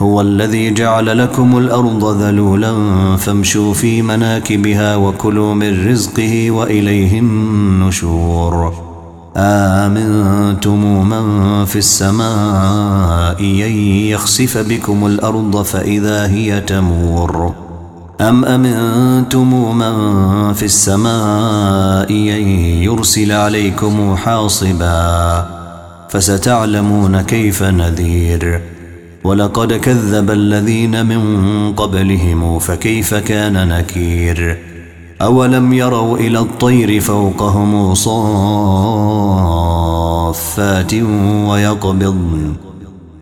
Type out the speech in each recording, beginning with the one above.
هو الذي جعل لكم الأرض ذلولا فامشوا في مناكبها وكلوا من رزقه وإليه النشور. آمنتم من في السماء أن يخسف بكم الأرض فإذا هي تمور. أم أمنتم من في السماء أن يرسل عليكم حاصبا فستعلمون كيف نذير. ولقد كذب الذين من قبلهم فكيف كان نكير؟ أولم يروا إلى الطير فوقهم صافات ويقبضن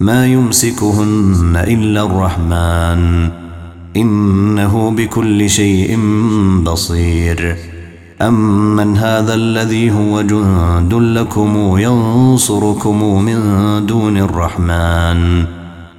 ما يمسكهن إلا الرحمن. إنه بكل شيء بصير. أمن هذا الذي هو جند لكم ينصركم من دون الرحمن.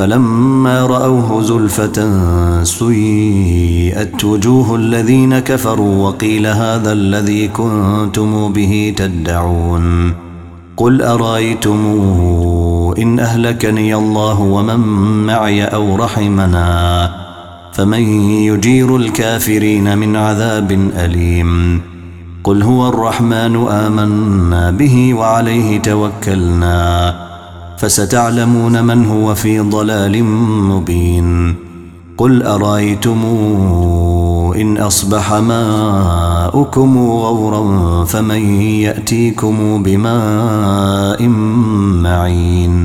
فلما رأوه زلفة سيئت وجوه الذين كفروا وقيل هذا الذي كنتم به تدعون قل أرأيتم إن أهلكني الله ومن معي أو رحمنا فمن يجير الكافرين من عذاب أليم قل هو الرحمن آمنا به وعليه توكلنا فستعلمون من هو في ضلال مبين. قل أرأيتم إن أصبح ماؤكم غورا فمن يأتيكم بماء معين.